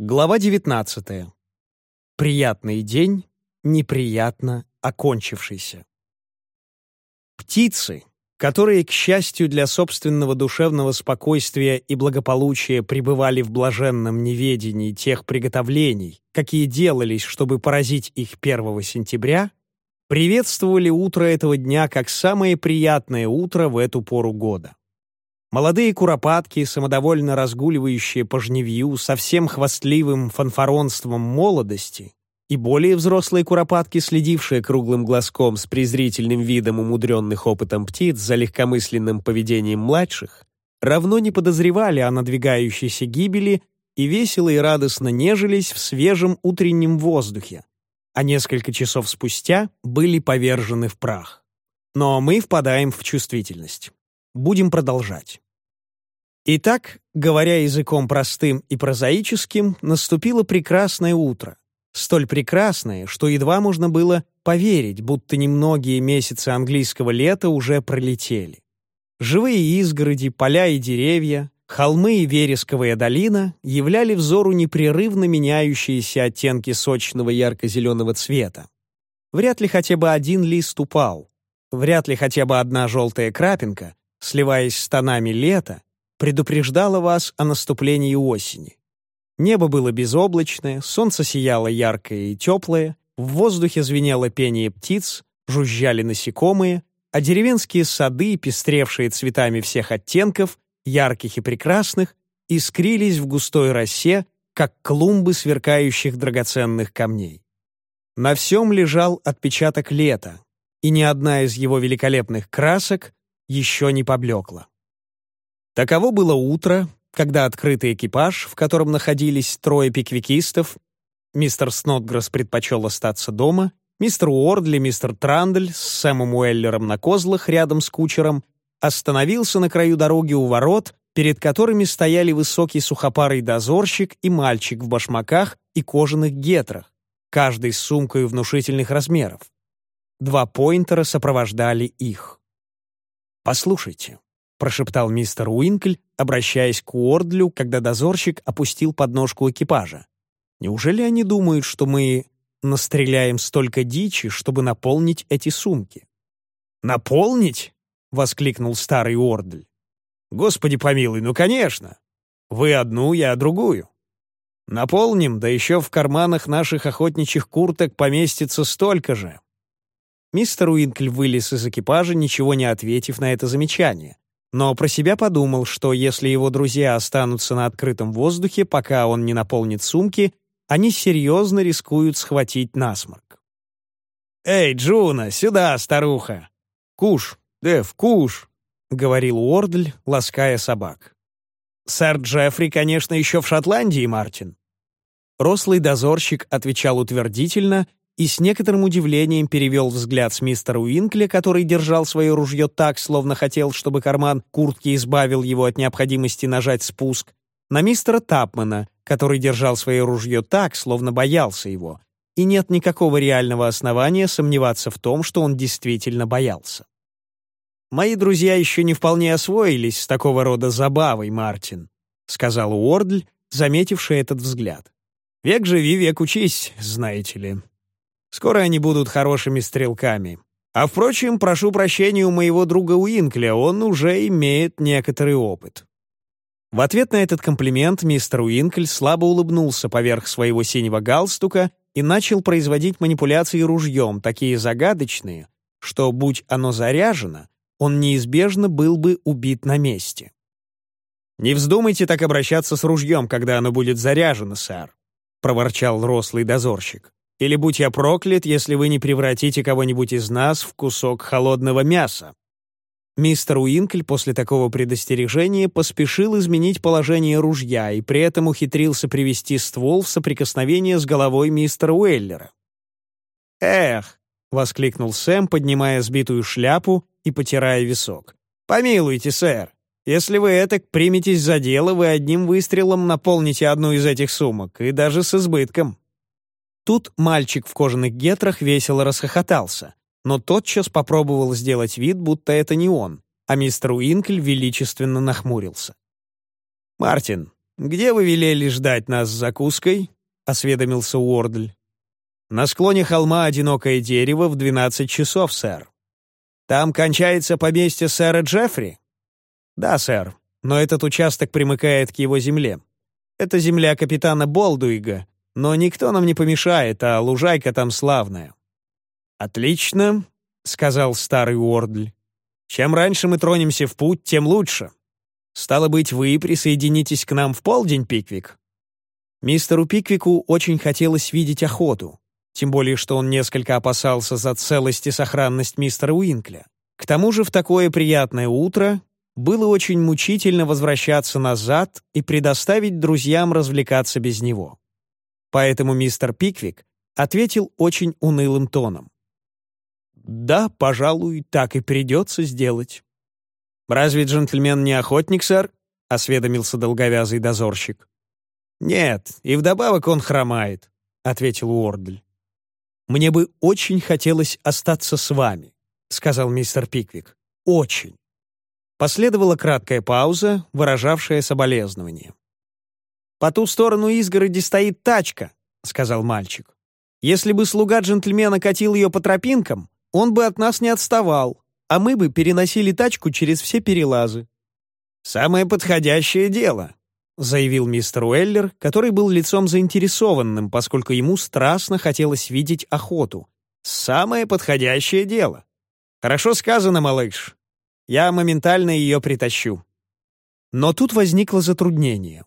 Глава 19. Приятный день, неприятно окончившийся. Птицы, которые, к счастью для собственного душевного спокойствия и благополучия, пребывали в блаженном неведении тех приготовлений, какие делались, чтобы поразить их 1 сентября, приветствовали утро этого дня как самое приятное утро в эту пору года. Молодые куропатки, самодовольно разгуливающие по жневью со всем хвастливым фанфаронством молодости, и более взрослые куропатки, следившие круглым глазком с презрительным видом умудренных опытом птиц за легкомысленным поведением младших, равно не подозревали о надвигающейся гибели и весело и радостно нежились в свежем утреннем воздухе, а несколько часов спустя были повержены в прах. Но мы впадаем в чувствительность. Будем продолжать. Итак, говоря языком простым и прозаическим, наступило прекрасное утро. Столь прекрасное, что едва можно было поверить, будто немногие месяцы английского лета уже пролетели. Живые изгороди, поля и деревья, холмы и вересковая долина являли взору непрерывно меняющиеся оттенки сочного ярко-зеленого цвета. Вряд ли хотя бы один лист упал. Вряд ли хотя бы одна желтая крапинка сливаясь с тонами лета, предупреждала вас о наступлении осени. Небо было безоблачное, солнце сияло яркое и теплое, в воздухе звенело пение птиц, жужжали насекомые, а деревенские сады, пестревшие цветами всех оттенков, ярких и прекрасных, искрились в густой росе, как клумбы сверкающих драгоценных камней. На всем лежал отпечаток лета, и ни одна из его великолепных красок еще не поблекла. Таково было утро, когда открытый экипаж, в котором находились трое пиквикистов, мистер Снотгресс предпочел остаться дома, мистер Уордли, мистер Трандель с Сэмом Уэллером на козлах рядом с кучером, остановился на краю дороги у ворот, перед которыми стояли высокий сухопарый дозорщик и мальчик в башмаках и кожаных гетрах, каждый с сумкой внушительных размеров. Два поинтера сопровождали их. «Послушайте», — прошептал мистер Уинкль, обращаясь к Уордлю, когда дозорщик опустил подножку экипажа. «Неужели они думают, что мы настреляем столько дичи, чтобы наполнить эти сумки?» «Наполнить?» — воскликнул старый Уордль. «Господи помилуй, ну, конечно! Вы одну, я другую. Наполним, да еще в карманах наших охотничьих курток поместится столько же. Мистер Уинкль вылез из экипажа, ничего не ответив на это замечание. Но про себя подумал, что если его друзья останутся на открытом воздухе, пока он не наполнит сумки, они серьезно рискуют схватить насморк. «Эй, Джуна, сюда, старуха!» «Куш, Дэв, куш!» — говорил Уордль, лаская собак. «Сэр Джеффри, конечно, еще в Шотландии, Мартин». Рослый дозорщик отвечал утвердительно и с некоторым удивлением перевел взгляд с мистера Уинкля, который держал свое ружье так, словно хотел, чтобы карман куртки избавил его от необходимости нажать спуск, на мистера Тапмана, который держал свое ружье так, словно боялся его, и нет никакого реального основания сомневаться в том, что он действительно боялся. «Мои друзья еще не вполне освоились с такого рода забавой, Мартин», сказал Уордль, заметивший этот взгляд. «Век живи, век учись, знаете ли». Скоро они будут хорошими стрелками. А, впрочем, прошу прощения у моего друга Уинкля, он уже имеет некоторый опыт». В ответ на этот комплимент мистер Уинкль слабо улыбнулся поверх своего синего галстука и начал производить манипуляции ружьем, такие загадочные, что, будь оно заряжено, он неизбежно был бы убит на месте. «Не вздумайте так обращаться с ружьем, когда оно будет заряжено, сэр», — проворчал рослый дозорщик. Или будь я проклят, если вы не превратите кого-нибудь из нас в кусок холодного мяса». Мистер Уинкль после такого предостережения поспешил изменить положение ружья и при этом ухитрился привести ствол в соприкосновение с головой мистера Уэллера. «Эх!» — воскликнул Сэм, поднимая сбитую шляпу и потирая висок. «Помилуйте, сэр, если вы этак приметесь за дело, вы одним выстрелом наполните одну из этих сумок, и даже с избытком». Тут мальчик в кожаных гетрах весело расхохотался, но тотчас попробовал сделать вид, будто это не он, а мистер Уинкль величественно нахмурился. «Мартин, «Где вы велели ждать нас с закуской?» — осведомился Уордль. «На склоне холма одинокое дерево в двенадцать часов, сэр». «Там кончается поместье сэра Джеффри?» «Да, сэр, но этот участок примыкает к его земле. Это земля капитана Болдуига, но никто нам не помешает, а лужайка там славная». «Отлично», — сказал старый Уордль. «Чем раньше мы тронемся в путь, тем лучше. Стало быть, вы присоединитесь к нам в полдень, Пиквик?» Мистеру Пиквику очень хотелось видеть охоту, тем более что он несколько опасался за целость и сохранность мистера Уинкля. К тому же в такое приятное утро было очень мучительно возвращаться назад и предоставить друзьям развлекаться без него. Поэтому мистер Пиквик ответил очень унылым тоном. «Да, пожалуй, так и придется сделать». «Разве джентльмен не охотник, сэр?» — осведомился долговязый дозорщик. «Нет, и вдобавок он хромает», — ответил Уордль. «Мне бы очень хотелось остаться с вами», — сказал мистер Пиквик. «Очень». Последовала краткая пауза, выражавшая соболезнование. «По ту сторону изгороди стоит тачка», — сказал мальчик. «Если бы слуга джентльмена катил ее по тропинкам, он бы от нас не отставал, а мы бы переносили тачку через все перелазы». «Самое подходящее дело», — заявил мистер Уэллер, который был лицом заинтересованным, поскольку ему страстно хотелось видеть охоту. «Самое подходящее дело». «Хорошо сказано, малыш. Я моментально ее притащу». Но тут возникло затруднение.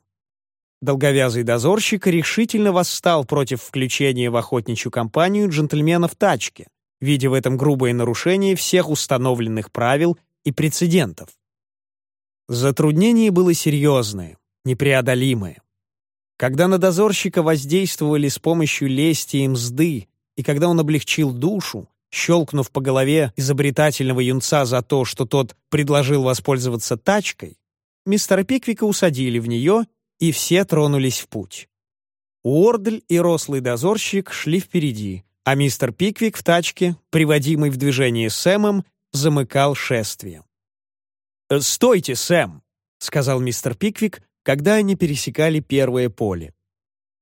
Долговязый дозорщик решительно восстал против включения в охотничью компанию джентльмена в тачке, видя в этом грубое нарушение всех установленных правил и прецедентов. Затруднение было серьезное, непреодолимое. Когда на дозорщика воздействовали с помощью лести и мзды, и когда он облегчил душу, щелкнув по голове изобретательного юнца за то, что тот предложил воспользоваться тачкой, мистера Пиквика усадили в нее, и все тронулись в путь. Уордль и рослый дозорщик шли впереди, а мистер Пиквик в тачке, приводимый в движение Сэмом, замыкал шествие. «Э, «Стойте, Сэм!» — сказал мистер Пиквик, когда они пересекали первое поле.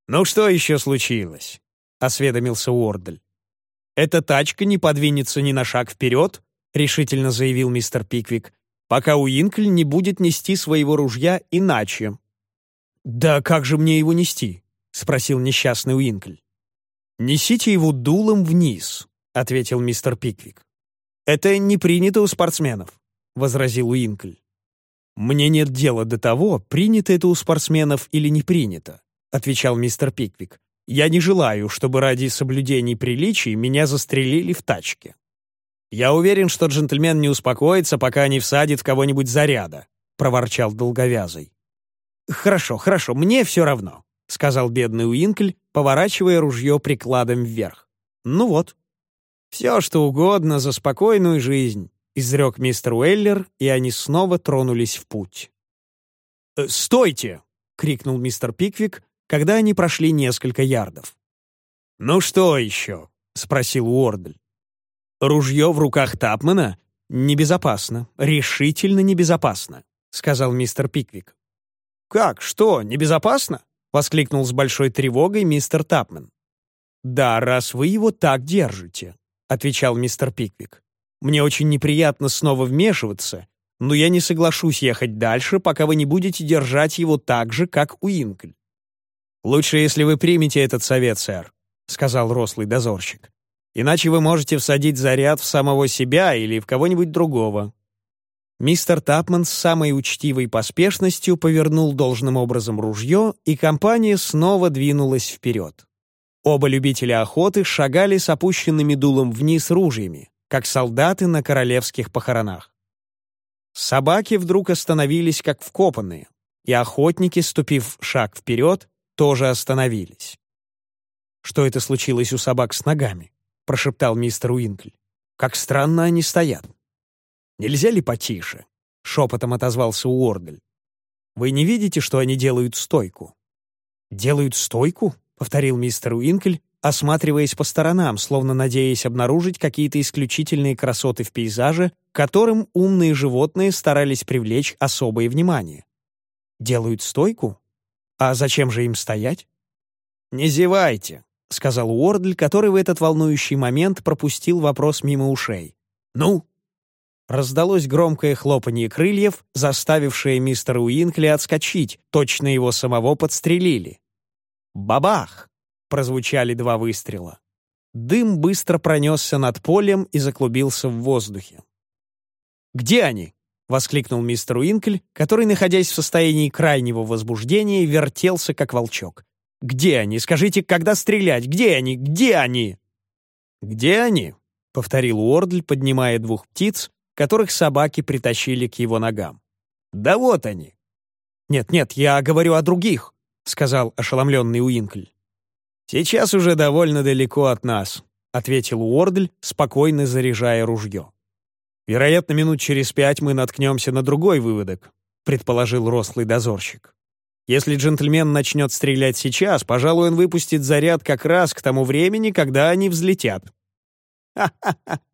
«Ну что еще случилось?» — осведомился Уордль. «Эта тачка не подвинется ни на шаг вперед», — решительно заявил мистер Пиквик, «пока Уинкль не будет нести своего ружья иначе». «Да как же мне его нести?» — спросил несчастный Уинкль. «Несите его дулом вниз», — ответил мистер Пиквик. «Это не принято у спортсменов», — возразил Уинкль. «Мне нет дела до того, принято это у спортсменов или не принято», — отвечал мистер Пиквик. Я не желаю, чтобы ради соблюдений приличий меня застрелили в тачке. Я уверен, что джентльмен не успокоится, пока не всадит кого-нибудь заряда», — проворчал долговязый. «Хорошо, хорошо, мне все равно», — сказал бедный Уинкль, поворачивая ружье прикладом вверх. «Ну вот». «Все, что угодно за спокойную жизнь», — изрек мистер Уэллер, и они снова тронулись в путь. «Э, «Стойте!» — крикнул мистер Пиквик, когда они прошли несколько ярдов. «Ну что еще?» — спросил Уордль. «Ружье в руках Тапмана небезопасно, решительно небезопасно», — сказал мистер Пиквик. «Как, что, небезопасно?» — воскликнул с большой тревогой мистер Тапман. «Да, раз вы его так держите», — отвечал мистер Пиквик. «Мне очень неприятно снова вмешиваться, но я не соглашусь ехать дальше, пока вы не будете держать его так же, как Уинкль. «Лучше, если вы примете этот совет, сэр», — сказал рослый дозорщик. «Иначе вы можете всадить заряд в самого себя или в кого-нибудь другого». Мистер Тапман с самой учтивой поспешностью повернул должным образом ружье, и компания снова двинулась вперед. Оба любителя охоты шагали с опущенными дулом вниз ружьями, как солдаты на королевских похоронах. Собаки вдруг остановились как вкопанные, и охотники, ступив шаг вперед, тоже остановились. «Что это случилось у собак с ногами?» — прошептал мистер Уинкль. «Как странно они стоят». «Нельзя ли потише?» — шепотом отозвался Уордль. «Вы не видите, что они делают стойку?» «Делают стойку?» — повторил мистер Уинкль, осматриваясь по сторонам, словно надеясь обнаружить какие-то исключительные красоты в пейзаже, которым умные животные старались привлечь особое внимание. «Делают стойку? А зачем же им стоять? «Не зевайте», — сказал Уордль, который в этот волнующий момент пропустил вопрос мимо ушей. «Ну?» Раздалось громкое хлопанье крыльев, заставившее мистера Уинкли отскочить, точно его самого подстрелили. «Бабах!» — прозвучали два выстрела. Дым быстро пронесся над полем и заклубился в воздухе. «Где они?» — воскликнул мистер Уинкль, который, находясь в состоянии крайнего возбуждения, вертелся, как волчок. «Где они? Скажите, когда стрелять? Где они? Где они?» «Где они?» — повторил Уордль, поднимая двух птиц, которых собаки притащили к его ногам. «Да вот они!» «Нет-нет, я говорю о других», — сказал ошеломленный Уинкль. «Сейчас уже довольно далеко от нас», — ответил Уордль, спокойно заряжая ружье. «Вероятно, минут через пять мы наткнемся на другой выводок», — предположил рослый дозорщик. «Если джентльмен начнет стрелять сейчас, пожалуй, он выпустит заряд как раз к тому времени, когда они взлетят». «Ха-ха-ха!» —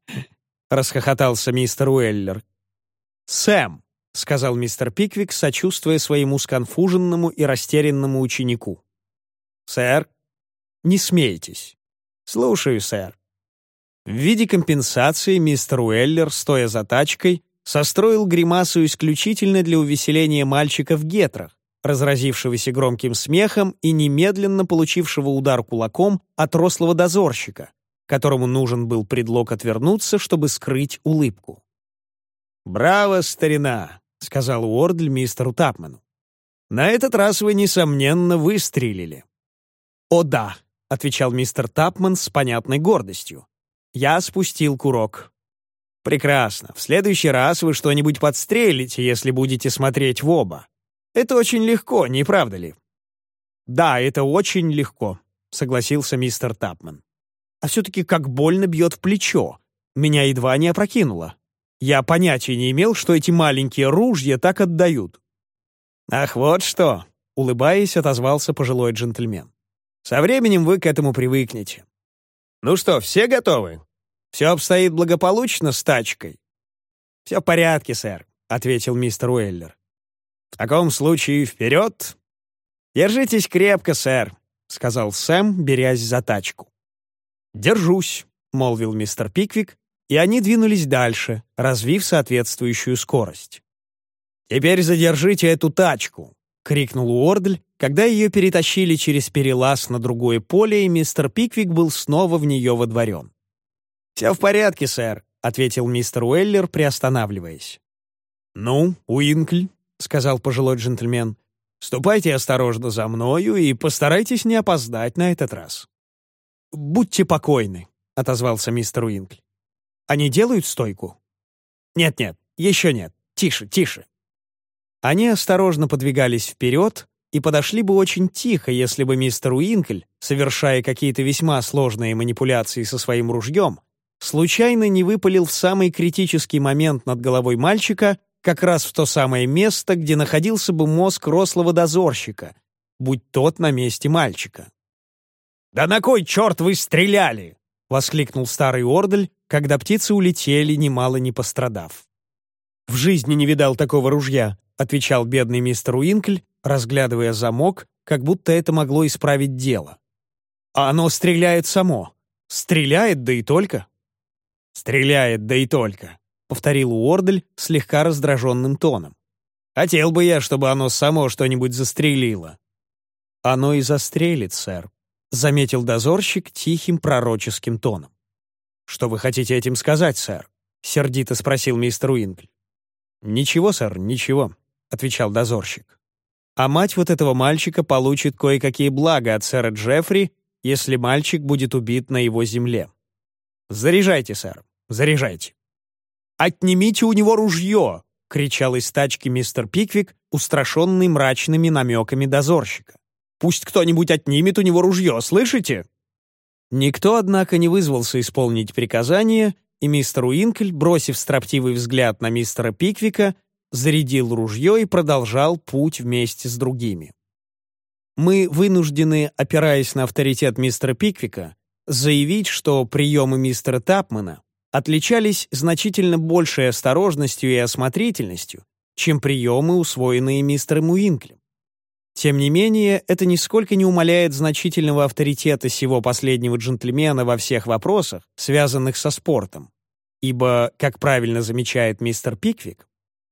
расхохотался мистер Уэллер. «Сэм», — сказал мистер Пиквик, сочувствуя своему сконфуженному и растерянному ученику. «Сэр?» «Не смейтесь». «Слушаю, сэр». В виде компенсации мистер Уэллер, стоя за тачкой, состроил гримасу исключительно для увеселения мальчика в гетрах, разразившегося громким смехом и немедленно получившего удар кулаком от рослого дозорщика, которому нужен был предлог отвернуться, чтобы скрыть улыбку. «Браво, старина!» — сказал Уордль мистеру Тапману. «На этот раз вы, несомненно, выстрелили». «О да!» — отвечал мистер Тапман с понятной гордостью. Я спустил курок. «Прекрасно. В следующий раз вы что-нибудь подстрелите, если будете смотреть в оба. Это очень легко, не правда ли?» «Да, это очень легко», — согласился мистер Тапман. «А все-таки как больно бьет в плечо. Меня едва не опрокинуло. Я понятия не имел, что эти маленькие ружья так отдают». «Ах, вот что!» — улыбаясь, отозвался пожилой джентльмен. «Со временем вы к этому привыкнете. Ну что, все готовы? Все обстоит благополучно с тачкой?» «Все в порядке, сэр», — ответил мистер Уэллер. «В таком случае вперед!» «Держитесь крепко, сэр», — сказал Сэм, берясь за тачку. «Держусь», — молвил мистер Пиквик, и они двинулись дальше, развив соответствующую скорость. «Теперь задержите эту тачку», — крикнул Уордль, когда ее перетащили через перелаз на другое поле, и мистер Пиквик был снова в нее водворен. «Все в порядке, сэр», — ответил мистер Уэллер, приостанавливаясь. «Ну, Уинкль», — сказал пожилой джентльмен, — «ступайте осторожно за мною и постарайтесь не опоздать на этот раз». «Будьте покойны», — отозвался мистер Уинкль. «Они делают стойку?» «Нет-нет, еще нет. Тише, тише». Они осторожно подвигались вперед, и подошли бы очень тихо, если бы мистер Уинкль, совершая какие-то весьма сложные манипуляции со своим ружьем, случайно не выпалил в самый критический момент над головой мальчика как раз в то самое место, где находился бы мозг рослого дозорщика, будь тот на месте мальчика. «Да на кой черт вы стреляли?» — воскликнул старый Ордель, когда птицы улетели, немало не пострадав. «В жизни не видал такого ружья», — отвечал бедный мистер Уинкль, разглядывая замок, как будто это могло исправить дело. «А оно стреляет само. Стреляет, да и только». «Стреляет, да и только», — повторил Уордль слегка раздраженным тоном. «Хотел бы я, чтобы оно само что-нибудь застрелило». «Оно и застрелит, сэр», — заметил дозорщик тихим пророческим тоном. «Что вы хотите этим сказать, сэр?» — сердито спросил мистер Уинкль. «Ничего, сэр, ничего», — отвечал дозорщик. А мать вот этого мальчика получит кое-какие блага от сэра Джеффри, если мальчик будет убит на его земле. Заряжайте, сэр, заряжайте. «Отнимите у него ружье!» — кричал из тачки мистер Пиквик, устрашенный мрачными намеками дозорщика. «Пусть кто-нибудь отнимет у него ружье, слышите?» Никто, однако, не вызвался исполнить приказание, и мистер Уинкль, бросив строптивый взгляд на мистера Пиквика, зарядил ружье и продолжал путь вместе с другими. Мы вынуждены, опираясь на авторитет мистера Пиквика, заявить, что приемы мистера Тапмана отличались значительно большей осторожностью и осмотрительностью, чем приемы, усвоенные мистером Уинклем. Тем не менее, это нисколько не умаляет значительного авторитета сего последнего джентльмена во всех вопросах, связанных со спортом. Ибо, как правильно замечает мистер Пиквик,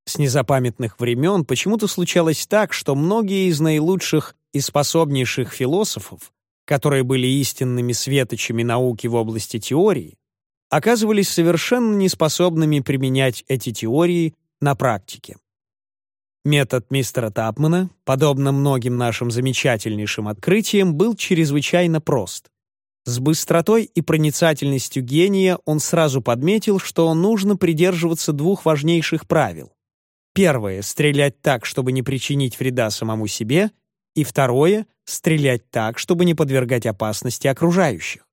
с незапамятных времен почему-то случалось так, что многие из наилучших и способнейших философов, которые были истинными светочами науки в области теории, оказывались совершенно неспособными применять эти теории на практике. Метод мистера Тапмана, подобно многим нашим замечательнейшим открытиям, был чрезвычайно прост. С быстротой и проницательностью гения он сразу подметил, что нужно придерживаться двух важнейших правил. Первое — стрелять так, чтобы не причинить вреда самому себе, и второе — стрелять так, чтобы не подвергать опасности окружающих.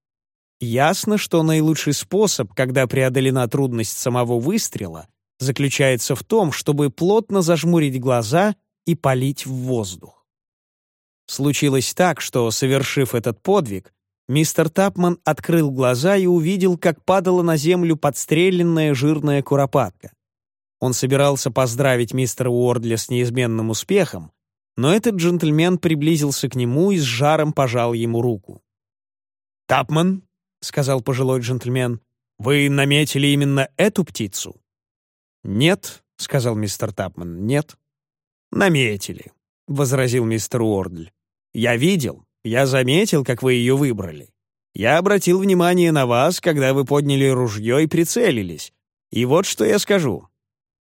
Ясно, что наилучший способ, когда преодолена трудность самого выстрела — заключается в том, чтобы плотно зажмурить глаза и палить в воздух. Случилось так, что, совершив этот подвиг, мистер Тапман открыл глаза и увидел, как падала на землю подстреленная жирная куропатка. Он собирался поздравить мистера Уордля с неизменным успехом, но этот джентльмен приблизился к нему и с жаром пожал ему руку. «Тапман», — сказал пожилой джентльмен, — «вы наметили именно эту птицу?» «Нет», — сказал мистер Тапман, — «нет». «Наметили», — возразил мистер Уордль. «Я видел, я заметил, как вы ее выбрали. Я обратил внимание на вас, когда вы подняли ружье и прицелились. И вот что я скажу.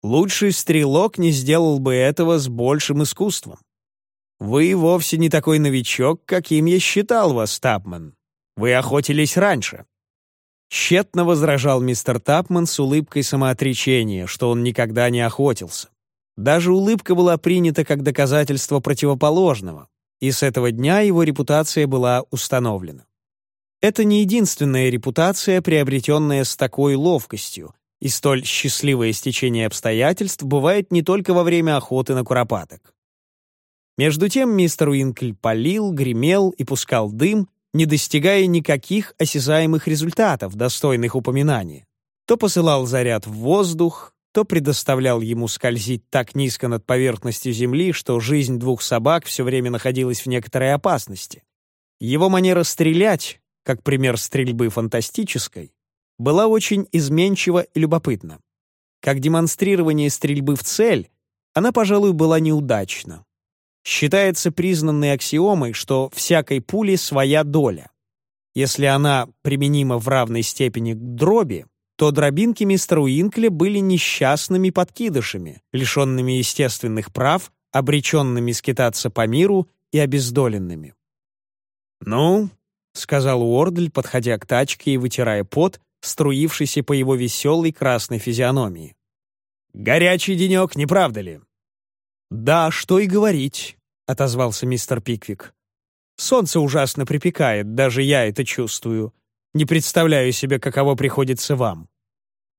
Лучший стрелок не сделал бы этого с большим искусством. Вы вовсе не такой новичок, каким я считал вас, Тапман. Вы охотились раньше. Тщетно возражал мистер Тапман с улыбкой самоотречения, что он никогда не охотился. Даже улыбка была принята как доказательство противоположного, и с этого дня его репутация была установлена. Это не единственная репутация, приобретенная с такой ловкостью, и столь счастливое стечение обстоятельств бывает не только во время охоты на куропаток. Между тем мистер Уинкль палил, гремел и пускал дым, не достигая никаких осязаемых результатов, достойных упоминания. То посылал заряд в воздух, то предоставлял ему скользить так низко над поверхностью земли, что жизнь двух собак все время находилась в некоторой опасности. Его манера стрелять, как пример стрельбы фантастической, была очень изменчива и любопытна. Как демонстрирование стрельбы в цель, она, пожалуй, была неудачна считается признанной аксиомой, что всякой пули своя доля. Если она применима в равной степени к дроби, то дробинки мистера Уинкля были несчастными подкидышами, лишенными естественных прав, обреченными скитаться по миру и обездоленными. «Ну», — сказал Уордль, подходя к тачке и вытирая пот, струившийся по его веселой красной физиономии. «Горячий денек, не правда ли?» «Да, что и говорить», — отозвался мистер Пиквик. «Солнце ужасно припекает, даже я это чувствую. Не представляю себе, каково приходится вам».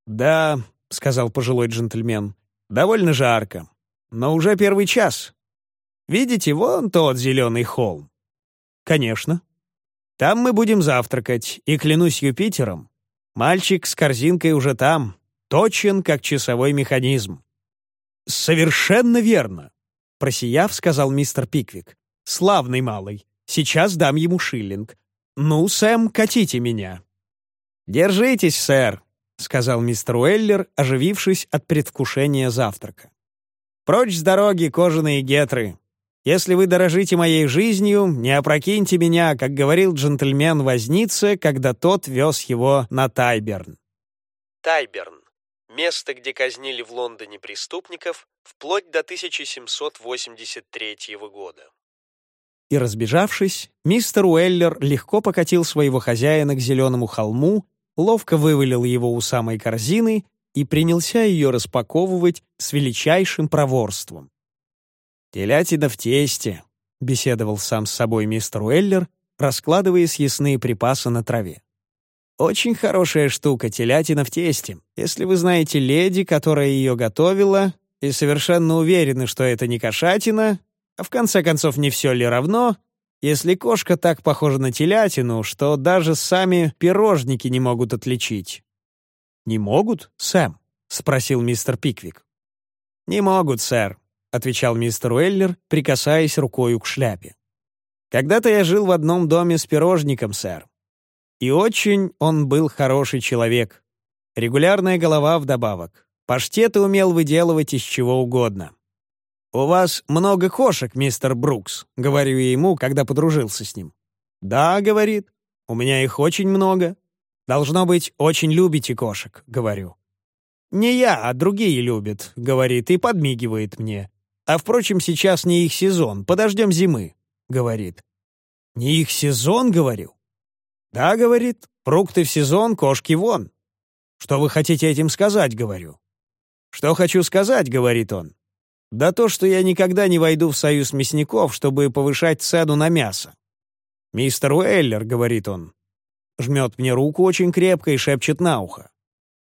«Да», — сказал пожилой джентльмен, — «довольно жарко. Но уже первый час. Видите, вон тот зеленый холм?» «Конечно. Там мы будем завтракать, и, клянусь Юпитером, мальчик с корзинкой уже там, точен, как часовой механизм. «Совершенно верно!» Просияв, сказал мистер Пиквик. «Славный малый. Сейчас дам ему шиллинг. Ну, Сэм, катите меня». «Держитесь, сэр», — сказал мистер Уэллер, оживившись от предвкушения завтрака. «Прочь с дороги, кожаные гетры. Если вы дорожите моей жизнью, не опрокиньте меня, как говорил джентльмен Возница, когда тот вез его на Тайберн». Тайберн место, где казнили в Лондоне преступников вплоть до 1783 года. И разбежавшись, мистер Уэллер легко покатил своего хозяина к зеленому холму, ловко вывалил его у самой корзины и принялся ее распаковывать с величайшим проворством. «Телятина в тесте», — беседовал сам с собой мистер Уэллер, раскладывая съестные припасы на траве. Очень хорошая штука, телятина в тесте. Если вы знаете леди, которая ее готовила, и совершенно уверены, что это не кошатина, а в конце концов не все ли равно, если кошка так похожа на телятину, что даже сами пирожники не могут отличить. «Не могут, Сэм?» — спросил мистер Пиквик. «Не могут, сэр. — отвечал мистер Уэллер, прикасаясь рукою к шляпе. «Когда-то я жил в одном доме с пирожником, сэр. И очень он был хороший человек. Регулярная голова вдобавок. Паштеты умел выделывать из чего угодно. «У вас много кошек, мистер Брукс», — говорю я ему, когда подружился с ним. «Да», — говорит, — «у меня их очень много». «Должно быть, очень любите кошек», — говорю. «Не я, а другие любят», — говорит и подмигивает мне. «А, впрочем, сейчас не их сезон, подождем зимы», — говорит. «Не их сезон?» — говорю. «Да», — говорит, — «фрукты в сезон, кошки вон». «Что вы хотите этим сказать?» — говорю. «Что хочу сказать?» — говорит он. «Да то, что я никогда не войду в союз мясников, чтобы повышать цену на мясо». «Мистер Уэллер», — говорит он, жмет мне руку очень крепко и шепчет на ухо.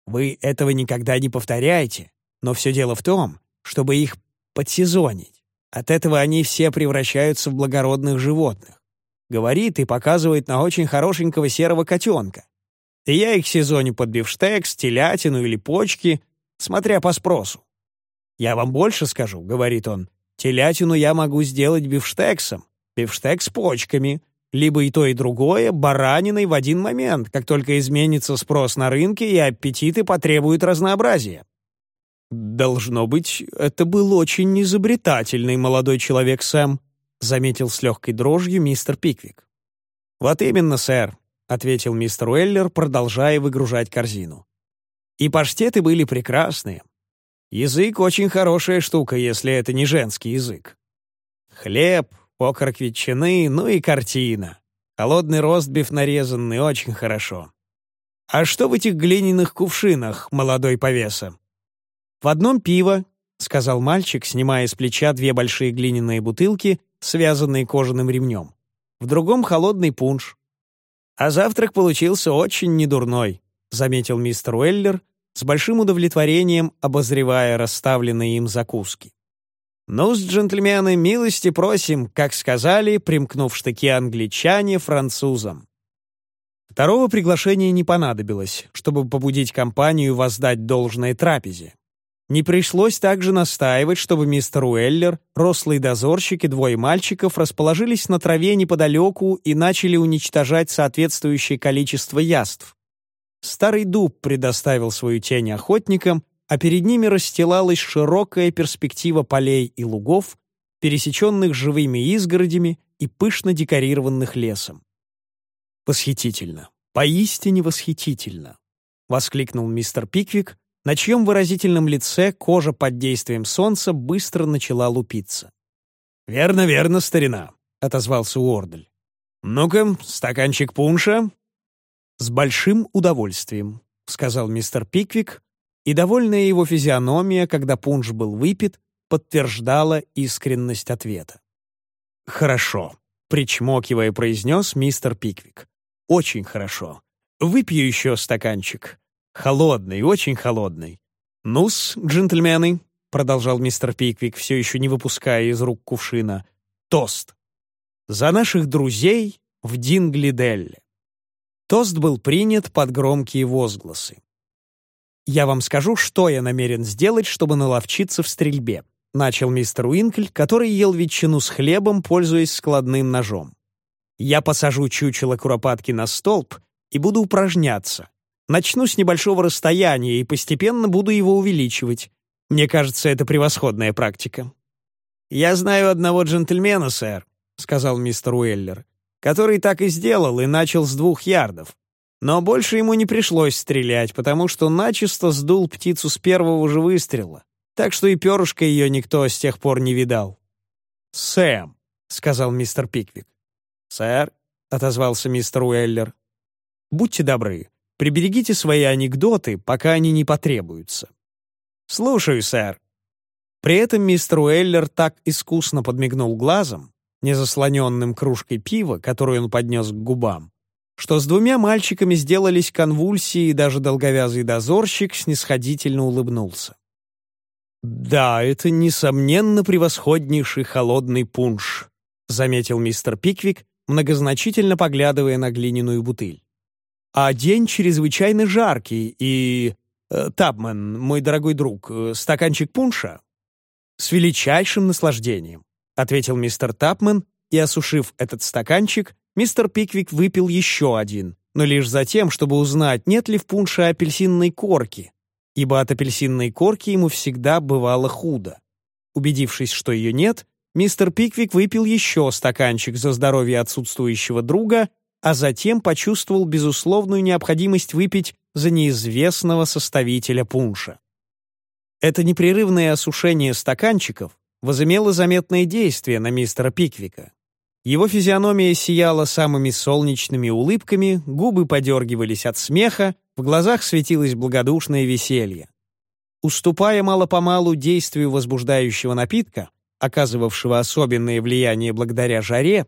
«Вы этого никогда не повторяете, но все дело в том, чтобы их подсезонить. От этого они все превращаются в благородных животных. Говорит и показывает на очень хорошенького серого котенка. И я их сезоню под бифштекс, телятину или почки, смотря по спросу. «Я вам больше скажу», — говорит он, «телятину я могу сделать бифштексом, бифштекс почками, либо и то, и другое бараниной в один момент, как только изменится спрос на рынке и аппетиты потребуют разнообразия». «Должно быть, это был очень изобретательный молодой человек Сэм», заметил с легкой дрожью мистер Пиквик. «Вот именно, сэр», — ответил мистер Уэллер, продолжая выгружать корзину. «И паштеты были прекрасные. Язык очень хорошая штука, если это не женский язык. Хлеб, окорок ветчины, ну и картина. Холодный ростбиф нарезанный очень хорошо. А что в этих глиняных кувшинах, молодой повеса? В одном пиво, — сказал мальчик, снимая с плеча две большие глиняные бутылки, связанные кожаным ремнем. В другом — холодный пунш. А завтрак получился очень недурной, — заметил мистер Уэллер, с большим удовлетворением обозревая расставленные им закуски. «Ну-с, джентльмены, милости просим, как сказали, примкнув штыки англичане французам». Второго приглашения не понадобилось, чтобы побудить компанию воздать должное трапезе. Не пришлось также настаивать, чтобы мистер Уэллер, рослый дозорщик и двое мальчиков расположились на траве неподалеку и начали уничтожать соответствующее количество яств, Старый дуб предоставил свою тень охотникам, а перед ними расстилалась широкая перспектива полей и лугов, пересеченных живыми изгородями и пышно декорированных лесом. «Восхитительно! Поистине восхитительно!» — воскликнул мистер Пиквик, на чьем выразительном лице кожа под действием солнца быстро начала лупиться. «Верно, верно, старина», — отозвался Уордль. «Ну-ка, стаканчик пунша, «С большим удовольствием», — сказал мистер Пиквик, и довольная его физиономия, когда пунш был выпит, подтверждала искренность ответа. «Хорошо», — причмокивая произнес мистер Пиквик. «Очень хорошо. Выпью еще стаканчик. Холодный, очень холодный. Ну-с, джентльмены», — продолжал мистер Пиквик, все еще не выпуская из рук кувшина, — «тост. За наших друзей в Динглиделле». Тост был принят под громкие возгласы. «Я вам скажу, что я намерен сделать, чтобы наловчиться в стрельбе», начал мистер Уинкль, который ел ветчину с хлебом, пользуясь складным ножом. «Я посажу чучело куропатки на столб и буду упражняться. Начну с небольшого расстояния и постепенно буду его увеличивать. Мне кажется, это превосходная практика». «Я знаю одного джентльмена, сэр», — сказал мистер Уэллер, который так и сделал и начал с двух ярдов. Но больше ему не пришлось стрелять, потому что начисто сдул птицу с первого же выстрела, так что и перышко ее никто с тех пор не видал. «Сэм», — сказал мистер Пиквик. «Сэр», — отозвался мистер Уэллер, — «будьте добры, приберегите свои анекдоты, пока они не потребуются». «Слушаю, сэр». При этом мистер Уэллер так искусно подмигнул глазом, незаслоненным кружкой пива, которую он поднес к губам, что с двумя мальчиками сделались конвульсии, и даже долговязый дозорщик снисходительно улыбнулся. «Да, это, несомненно, превосходнейший холодный пунш», заметил мистер Пиквик, многозначительно поглядывая на глиняную бутыль. «А день чрезвычайно жаркий, и... Э, Табман, мой дорогой друг, э, стаканчик пунша?» «С величайшим наслаждением», — ответил мистер Тапмен, и, осушив этот стаканчик, мистер Пиквик выпил еще один, но лишь за тем, чтобы узнать, нет ли в пунше апельсинной корки, ибо от апельсинной корки ему всегда бывало худо. Убедившись, что ее нет, мистер Пиквик выпил еще стаканчик за здоровье отсутствующего друга, а затем почувствовал безусловную необходимость выпить за неизвестного составителя пунша. Это непрерывное осушение стаканчиков возымело заметное действие на мистера Пиквика. Его физиономия сияла самыми солнечными улыбками, губы подергивались от смеха, в глазах светилось благодушное веселье. Уступая мало-помалу действию возбуждающего напитка, оказывавшего особенное влияние благодаря жаре,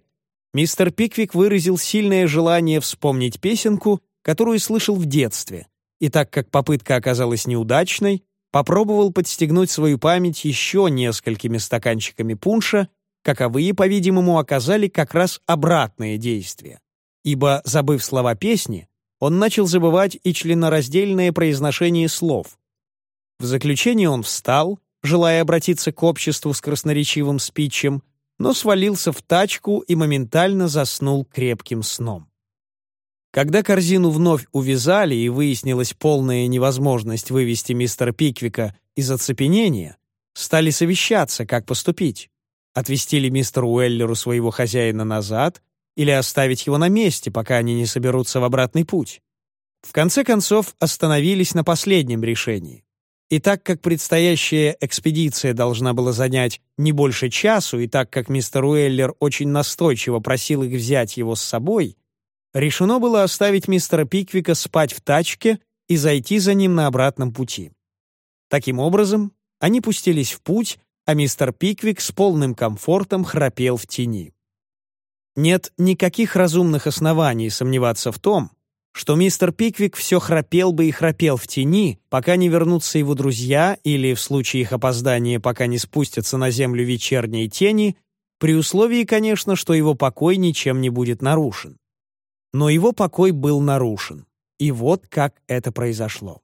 мистер Пиквик выразил сильное желание вспомнить песенку, которую слышал в детстве, и так как попытка оказалась неудачной, попробовал подстегнуть свою память еще несколькими стаканчиками пунша, каковые, по-видимому, оказали как раз обратное действие. Ибо, забыв слова песни, он начал забывать и членораздельное произношение слов, в заключение он встал, желая обратиться к обществу с красноречивым спичем, но свалился в тачку и моментально заснул крепким сном. Когда корзину вновь увязали и выяснилась полная невозможность вывести мистера Пиквика из оцепенения, стали совещаться, как поступить. Отвести ли мистеру Уэллеру своего хозяина назад или оставить его на месте, пока они не соберутся в обратный путь. В конце концов, остановились на последнем решении. И так как предстоящая экспедиция должна была занять не больше часу, и так как мистер Уэллер очень настойчиво просил их взять его с собой, решено было оставить мистера Пиквика спать в тачке и зайти за ним на обратном пути. Таким образом, они пустились в путь, а мистер Пиквик с полным комфортом храпел в тени. Нет никаких разумных оснований сомневаться в том, что мистер Пиквик все храпел бы и храпел в тени, пока не вернутся его друзья или, в случае их опоздания, пока не спустятся на землю вечерние тени, при условии, конечно, что его покой ничем не будет нарушен. Но его покой был нарушен. И вот как это произошло.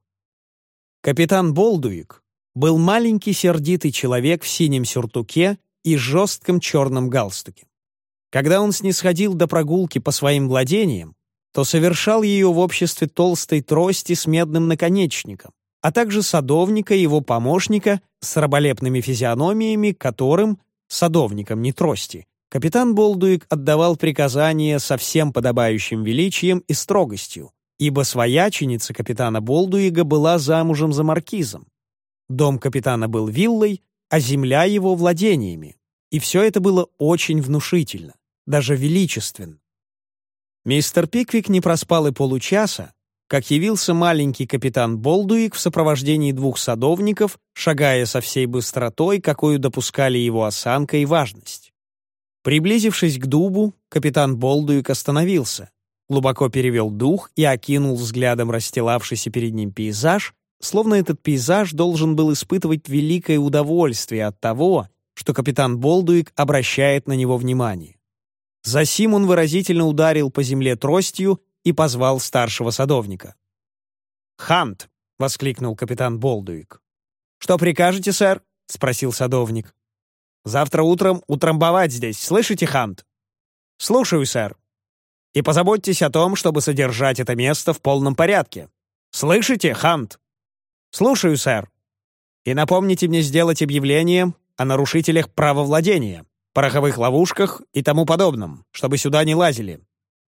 Капитан Болдуик был маленький сердитый человек в синем сюртуке и жестком черном галстуке. Когда он снисходил до прогулки по своим владениям, то совершал ее в обществе толстой трости с медным наконечником, а также садовника и его помощника с раболепными физиономиями, которым, садовникам не трости, капитан Болдуик отдавал приказания со всем подобающим величием и строгостью, ибо свояченица капитана Болдуига была замужем за маркизом. Дом капитана был виллой, а земля его владениями, и все это было очень внушительно, даже величественно. Мистер Пиквик не проспал и получаса, как явился маленький капитан Болдуик в сопровождении двух садовников, шагая со всей быстротой, какую допускали его осанка и важность. Приблизившись к дубу, капитан Болдуик остановился, глубоко перевел дух и окинул взглядом расстилавшийся перед ним пейзаж, словно этот пейзаж должен был испытывать великое удовольствие от того, что капитан Болдуик обращает на него внимание. Засим он выразительно ударил по земле тростью и позвал старшего садовника. «Хант!» — воскликнул капитан Болдуик. «Что прикажете, сэр?» — спросил садовник. «Завтра утром утрамбовать здесь, слышите, Хант?» «Слушаю, сэр. И позаботьтесь о том, чтобы содержать это место в полном порядке. Слышите, Хант?» «Слушаю, сэр. И напомните мне сделать объявление о нарушителях правовладения пороховых ловушках и тому подобном, чтобы сюда не лазили.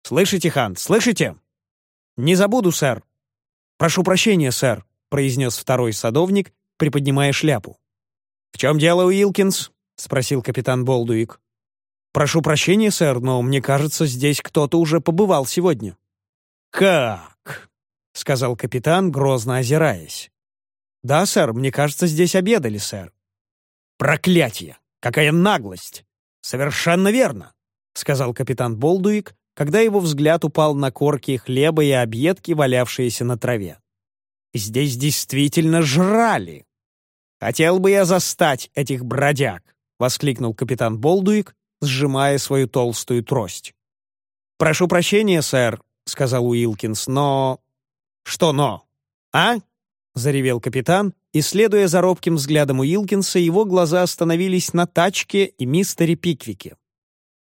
Слышите, Хант, слышите?» «Не забуду, сэр». «Прошу прощения, сэр», — произнес второй садовник, приподнимая шляпу. «В чем дело, Уилкинс?» — спросил капитан Болдуик. «Прошу прощения, сэр, но мне кажется, здесь кто-то уже побывал сегодня». «Как?» — сказал капитан, грозно озираясь. «Да, сэр, мне кажется, здесь обедали, сэр». «Проклятие! Какая наглость! «Совершенно верно», — сказал капитан Болдуик, когда его взгляд упал на корки хлеба и объедки, валявшиеся на траве. «Здесь действительно жрали!» «Хотел бы я застать этих бродяг!» — воскликнул капитан Болдуик, сжимая свою толстую трость. «Прошу прощения, сэр», — сказал Уилкинс, — «но...» «Что «но»? А? — заревел капитан, и, следуя за робким взглядом Уилкинса, его глаза остановились на тачке и мистере Пиквике.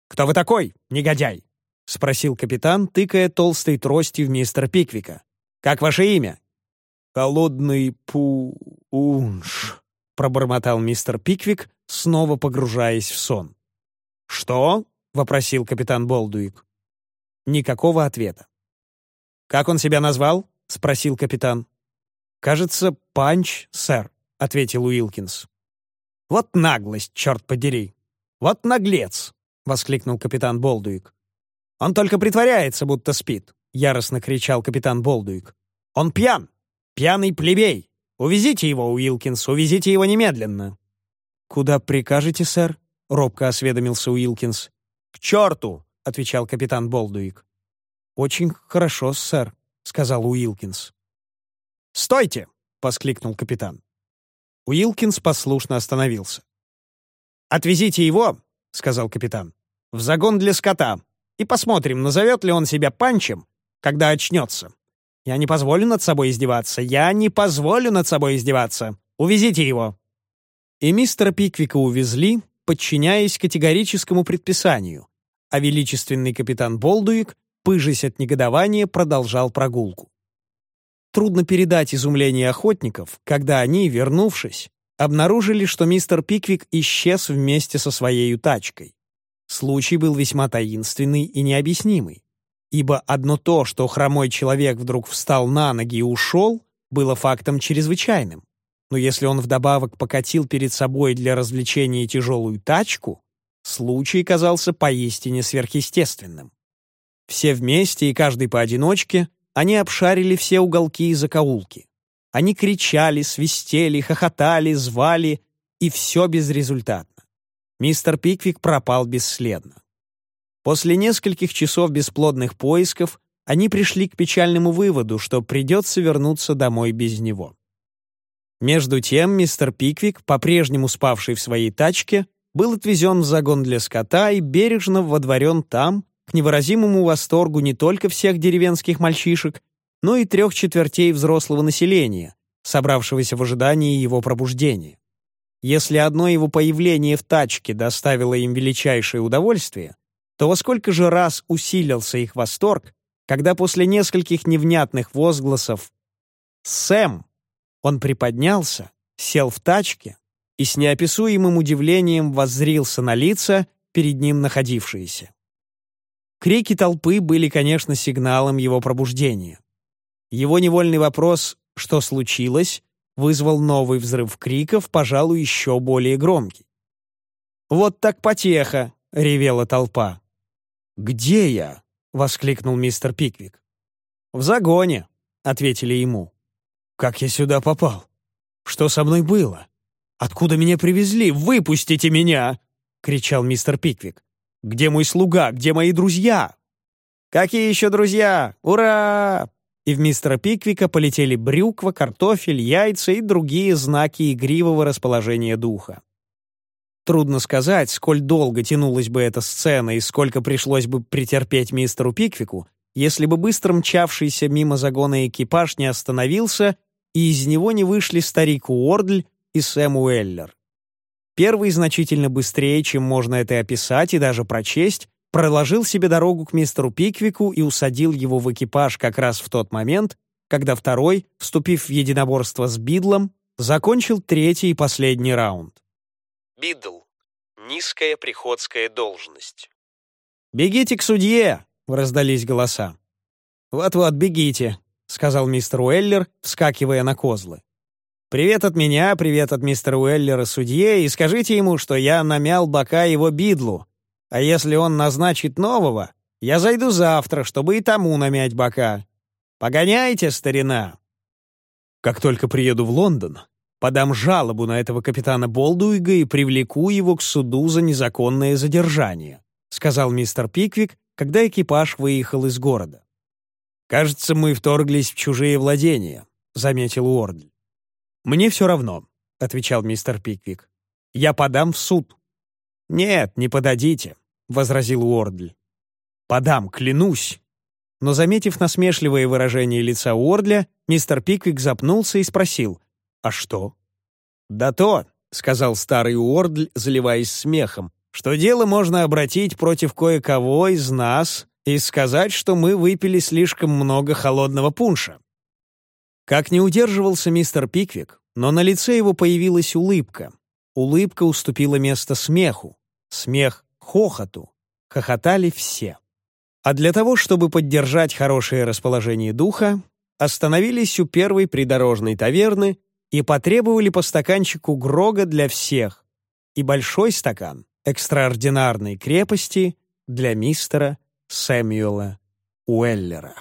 «Кто вы такой, негодяй?» — спросил капитан, тыкая толстой тростью в мистера Пиквика. «Как ваше имя?» «Холодный пунш», — пробормотал мистер Пиквик, снова погружаясь в сон. «Что?» — вопросил капитан Болдуик. Никакого ответа. «Как он себя назвал?» — спросил капитан. «Кажется, Панч, сэр», — ответил Уилкинс. «Вот наглость, черт подери! Вот наглец!» — воскликнул капитан Болдуик. «Он только притворяется, будто спит», — яростно кричал капитан Болдуик. «Он пьян! Пьяный плебей! Увезите его, Уилкинс, увезите его немедленно!» «Куда прикажете, сэр?» — робко осведомился Уилкинс. «К черту!» — отвечал капитан Болдуик. «Очень хорошо, сэр», — сказал Уилкинс. «Стойте!» — воскликнул капитан. Уилкинс послушно остановился. «Отвезите его», — сказал капитан, — «в загон для скота, и посмотрим, назовет ли он себя панчем, когда очнется. Я не позволю над собой издеваться, я не позволю над собой издеваться. Увезите его». И мистера Пиквика увезли, подчиняясь категорическому предписанию, а величественный капитан Болдуик, пыжась от негодования, продолжал прогулку. Трудно передать изумление охотников, когда они, вернувшись, обнаружили, что мистер Пиквик исчез вместе со своей тачкой. Случай был весьма таинственный и необъяснимый, ибо одно то, что хромой человек вдруг встал на ноги и ушел, было фактом чрезвычайным. Но если он вдобавок покатил перед собой для развлечения тяжелую тачку, случай казался поистине сверхъестественным. Все вместе и каждый поодиночке они обшарили все уголки и закоулки. Они кричали, свистели, хохотали, звали, и все безрезультатно. Мистер Пиквик пропал бесследно. После нескольких часов бесплодных поисков они пришли к печальному выводу, что придется вернуться домой без него. Между тем мистер Пиквик, по-прежнему спавший в своей тачке, был отвезен в загон для скота и бережно водворен там, к невыразимому восторгу не только всех деревенских мальчишек, но и трех четвертей взрослого населения, собравшегося в ожидании его пробуждения. Если одно его появление в тачке доставило им величайшее удовольствие, то во сколько же раз усилился их восторг, когда после нескольких невнятных возгласов «Сэм!» он приподнялся, сел в тачке и с неописуемым удивлением воззрился на лица, перед ним находившиеся. Крики толпы были, конечно, сигналом его пробуждения. Его невольный вопрос «что случилось?» вызвал новый взрыв криков, пожалуй, еще более громкий. «Вот так потеха!» — ревела толпа. «Где я?» — воскликнул мистер Пиквик. «В загоне», — ответили ему. «Как я сюда попал? Что со мной было? Откуда меня привезли? Выпустите меня!» — кричал мистер Пиквик. Где мой слуга? Где мои друзья?» «Какие еще друзья? Ура!» И в мистера Пиквика полетели брюква, картофель, яйца и другие знаки игривого расположения духа. Трудно сказать, сколь долго тянулась бы эта сцена и сколько пришлось бы претерпеть мистеру Пиквику, если бы быстро мчавшийся мимо загона экипаж не остановился и из него не вышли старик Уордль и Сэм Уэллер. Первый значительно быстрее, чем можно это описать и даже прочесть, проложил себе дорогу к мистеру Пиквику и усадил его в экипаж как раз в тот момент, когда второй, вступив в единоборство с Бидлом, закончил третий и последний раунд. Бидл. Низкая приходская должность. «Бегите к судье!» — раздались голоса. «Вот-вот, бегите», — сказал мистер Уэллер, вскакивая на козлы. Привет от меня, привет от мистера Уэллера судье, и скажите ему, что я намял бока его бидлу. А если он назначит нового, я зайду завтра, чтобы и тому намять бока. Погоняйте, старина!» «Как только приеду в Лондон, подам жалобу на этого капитана Болдуига и привлеку его к суду за незаконное задержание», сказал мистер Пиквик, когда экипаж выехал из города. «Кажется, мы вторглись в чужие владения», — заметил Уордль. «Мне все равно», — отвечал мистер Пиквик. «Я подам в суд». «Нет, не подадите», — возразил Уордль. «Подам, клянусь». но, заметив насмешливое выражение лица Уордля, мистер Пиквик запнулся и спросил «А что?» «Да то», — сказал старый Уордль, заливаясь смехом, «что дело можно обратить против кое-кого из нас и сказать, что мы выпили слишком много холодного пунша». Как не удерживался мистер Пиквик, но на лице его появилась улыбка. Улыбка уступила место смеху. Смех — хохоту. Хохотали все. А для того, чтобы поддержать хорошее расположение духа, остановились у первой придорожной таверны и потребовали по стаканчику Грога для всех и большой стакан экстраординарной крепости для мистера Сэмюэла Уэллера.